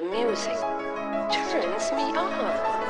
The music turns me on.